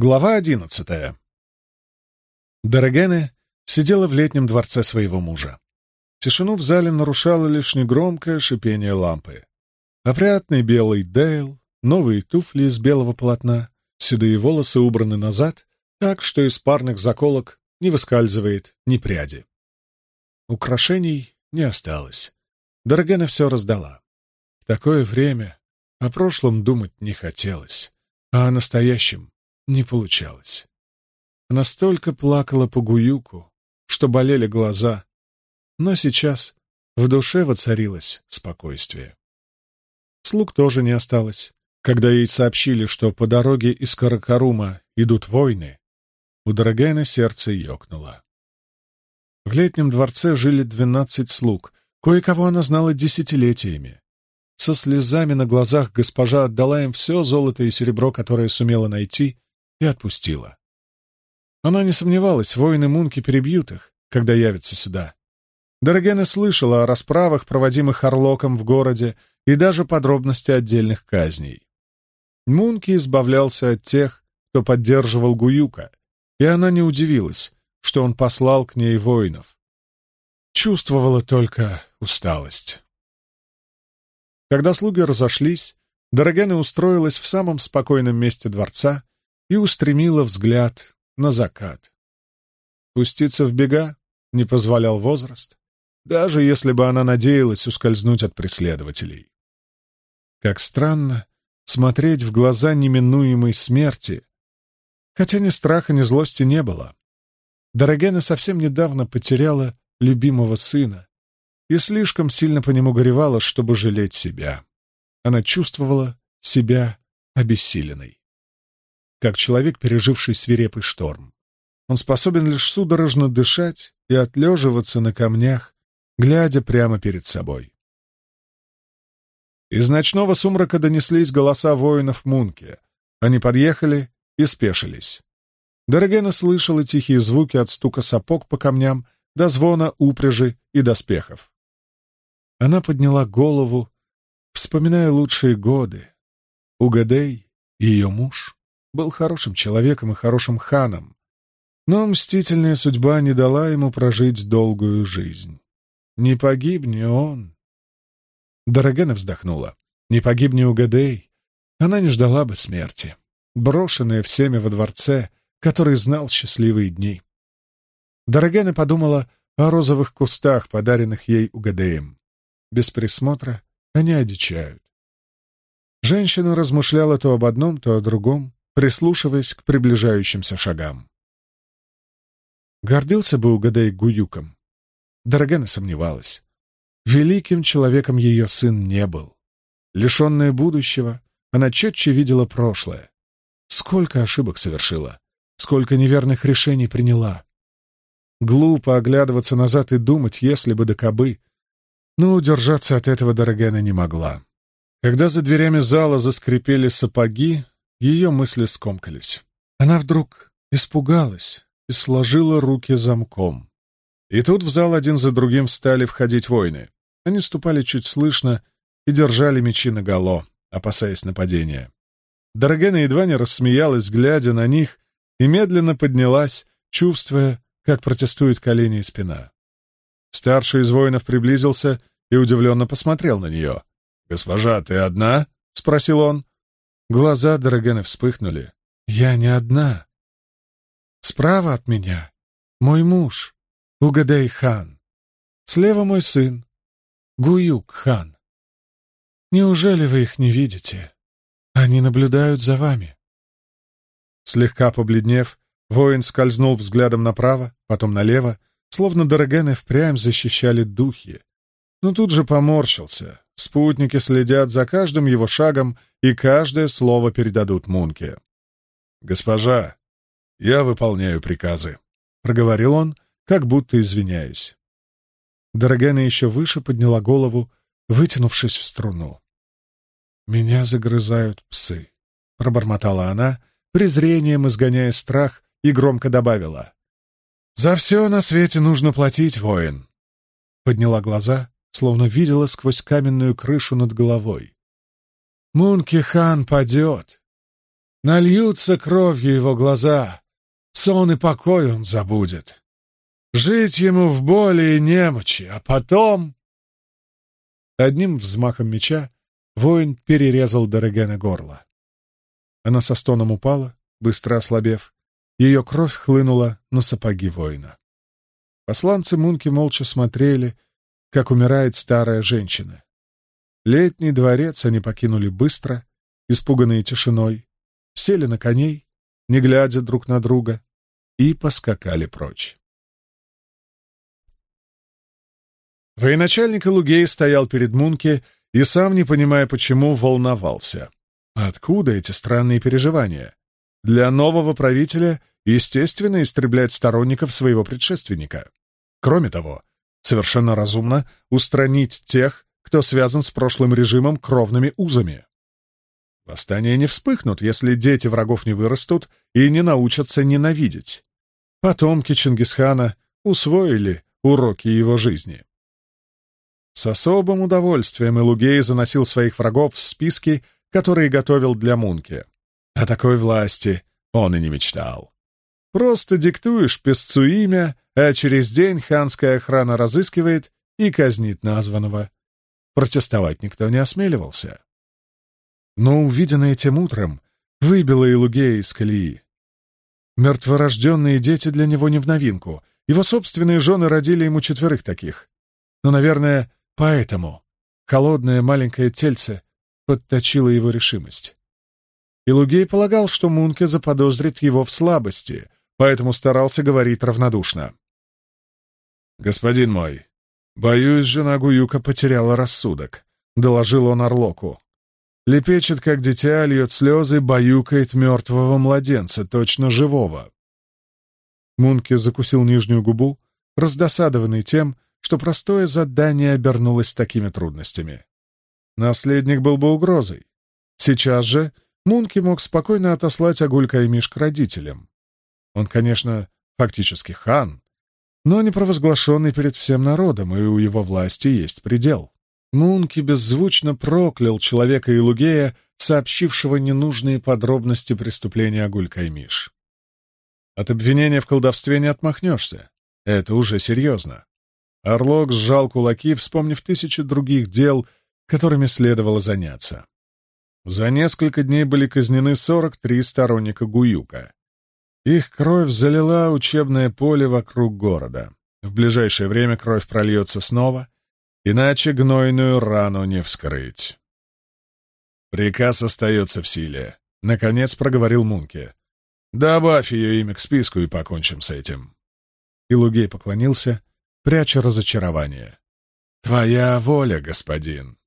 Глава одиннадцатая. Дорогене сидела в летнем дворце своего мужа. Тишину в зале нарушало лишь негромкое шипение лампы. Опрятный белый Дейл, новые туфли из белого полотна, седые волосы убраны назад, так что из парных заколок не выскальзывает ни пряди. Украшений не осталось. Дорогена все раздала. В такое время о прошлом думать не хотелось, а о настоящем не получалось. Она столько плакала по Гуюку, что болели глаза, но сейчас в душе воцарилось спокойствие. Слуг тоже не осталось. Когда ей сообщили, что по дороге из Каракарума идут войны, у Дорогена сердце ёкнуло. В летнем дворце жили двенадцать слуг, кое-кого она знала десятилетиями. Со слезами на глазах госпожа отдала им все золото и серебро, которое сумела найти, и отпустила. Она не сомневалась, воины Мунки перебьют их, когда явятся сюда. Дорогена слышала о расправах, проводимых Орлоком в городе, и даже подробности отдельных казней. Мунки избавлялся от тех, кто поддерживал Гуюка, и она не удивилась, что он послал к ней воинов. Чувствовала только усталость. Когда слуги разошлись, Дорогена устроилась в самом спокойном месте дворца и устремила взгляд на закат. Пуститься в бега не позволял возраст, даже если бы она надеялась ускользнуть от преследователей. Как странно смотреть в глаза неминуемой смерти, хотя ни страха, ни злости не было. Дорогена совсем недавно потеряла любимого сына и слишком сильно по нему горевала, чтобы жалеть себя. Она чувствовала себя обессиленной как человек, переживший свирепый шторм. Он способен лишь судорожно дышать и отлеживаться на камнях, глядя прямо перед собой. Из ночного сумрака донеслись голоса воинов Мунки. Они подъехали и спешились. Дорогена слышала тихие звуки от стука сапог по камням до звона упряжи и доспехов. Она подняла голову, вспоминая лучшие годы. Угадей, ее муж, был хорошим человеком и хорошим ханом, но мстительная судьба не дала ему прожить долгую жизнь. Не погибни он. Дорогена вздохнула. Не погибни Угадей, она не ждала бы смерти, брошенная всеми во дворце, который знал счастливые дни. Дорогена подумала о розовых кустах, подаренных ей Угадеем. Без присмотра они одичают. Женщина размышляла то об одном, то о другом, прислушиваясь к приближающимся шагам. Гордился бы Угадай Гуюком. Дорогена сомневалась. Великим человеком ее сын не был. Лишенная будущего, она четче видела прошлое. Сколько ошибок совершила, сколько неверных решений приняла. Глупо оглядываться назад и думать, если бы до кобы. Но удержаться от этого Дорогена не могла. Когда за дверями зала заскрипели сапоги, ее мысли скомкались. Она вдруг испугалась и сложила руки замком. И тут в зал один за другим стали входить воины. Они ступали чуть слышно и держали мечи наголо, опасаясь нападения. Дорогена едва не рассмеялась, глядя на них, и медленно поднялась, чувствуя, как протестуют колени и спина. Старший из воинов приблизился и удивленно посмотрел на нее. «Госпожа, ты одна?» — спросил он. Глаза Дорогена вспыхнули. «Я не одна. Справа от меня мой муж, Угадай хан. Слева мой сын, Гуюк хан. Неужели вы их не видите? Они наблюдают за вами». Слегка побледнев, воин скользнул взглядом направо, потом налево, словно Дорогены впрямь защищали духи, но тут же поморщился, Спутники следят за каждым его шагом и каждое слово передадут Мунке. «Госпожа, я выполняю приказы», — проговорил он, как будто извиняясь. Дорогена еще выше подняла голову, вытянувшись в струну. «Меня загрызают псы», — пробормотала она, презрением изгоняя страх, и громко добавила. «За все на свете нужно платить, воин!» Подняла глаза словно видела сквозь каменную крышу над головой. Мунки-хан падет. Нальются кровью его глаза, сон и покой он забудет. Жить ему в боли и немочи, а потом... Одним взмахом меча воин перерезал Дорогена горло. Она со стоном упала, быстро ослабев. Ее кровь хлынула на сапоги воина. Посланцы Мунки молча смотрели, как умирает старая женщина. Летний дворец они покинули быстро, испуганные тишиной, сели на коней, не глядя друг на друга, и поскакали прочь. Военачальник Лугей стоял перед Мунке и, сам не понимая почему, волновался. Откуда эти странные переживания? Для нового правителя естественно истреблять сторонников своего предшественника. Кроме того, совершенно разумно устранить тех, кто связан с прошлым режимом кровными узами. Восстания не вспыхнут, если дети врагов не вырастут и не научатся ненавидеть. Потомки Чингисхана усвоили уроки его жизни. С особым удовольствием Илугей заносил своих врагов в списки который готовил для Мунки. О такой власти он и не мечтал. Просто диктуешь песцу имя, а через день ханская охрана разыскивает и казнит названного. Протестовать никто не осмеливался. Но увиденное тем утром выбило Илугея из колеи. Мертворожденные дети для него не в новинку. Его собственные жены родили ему четверых таких. Но, наверное, поэтому холодное маленькое тельце подточила его решимость. И Лугей полагал, что Мунке заподозрит его в слабости, поэтому старался говорить равнодушно. «Господин мой, боюсь, жена Гуюка потеряла рассудок», — доложил он Орлоку. Лепечет, как дитя, льет слезы, баюкает мертвого младенца, точно живого. Мунке закусил нижнюю губу, раздосадованный тем, что простое задание обернулось такими трудностями. Наследник был бы угрозой. Сейчас же Мунки мог спокойно отослать Агулька и Миш к родителям. Он, конечно, фактически хан, но не провозглашенный перед всем народом, и у его власти есть предел. Мунки беззвучно проклял человека Илугея, сообщившего ненужные подробности преступления Агулька и Миш. От обвинения в колдовстве не отмахнешься. Это уже серьезно. Орлок сжал кулаки, вспомнив тысячи других дел, которыми следовало заняться. За несколько дней были казнены 43 сторонника Гуюка. Их кровь залила учебное поле вокруг города. В ближайшее время кровь прольется снова, иначе гнойную рану не вскрыть. «Приказ остается в силе», — наконец проговорил Мунке. «Добавь ее имя к списку и покончим с этим». И Лугей поклонился, пряча разочарование. «Твоя воля, господин».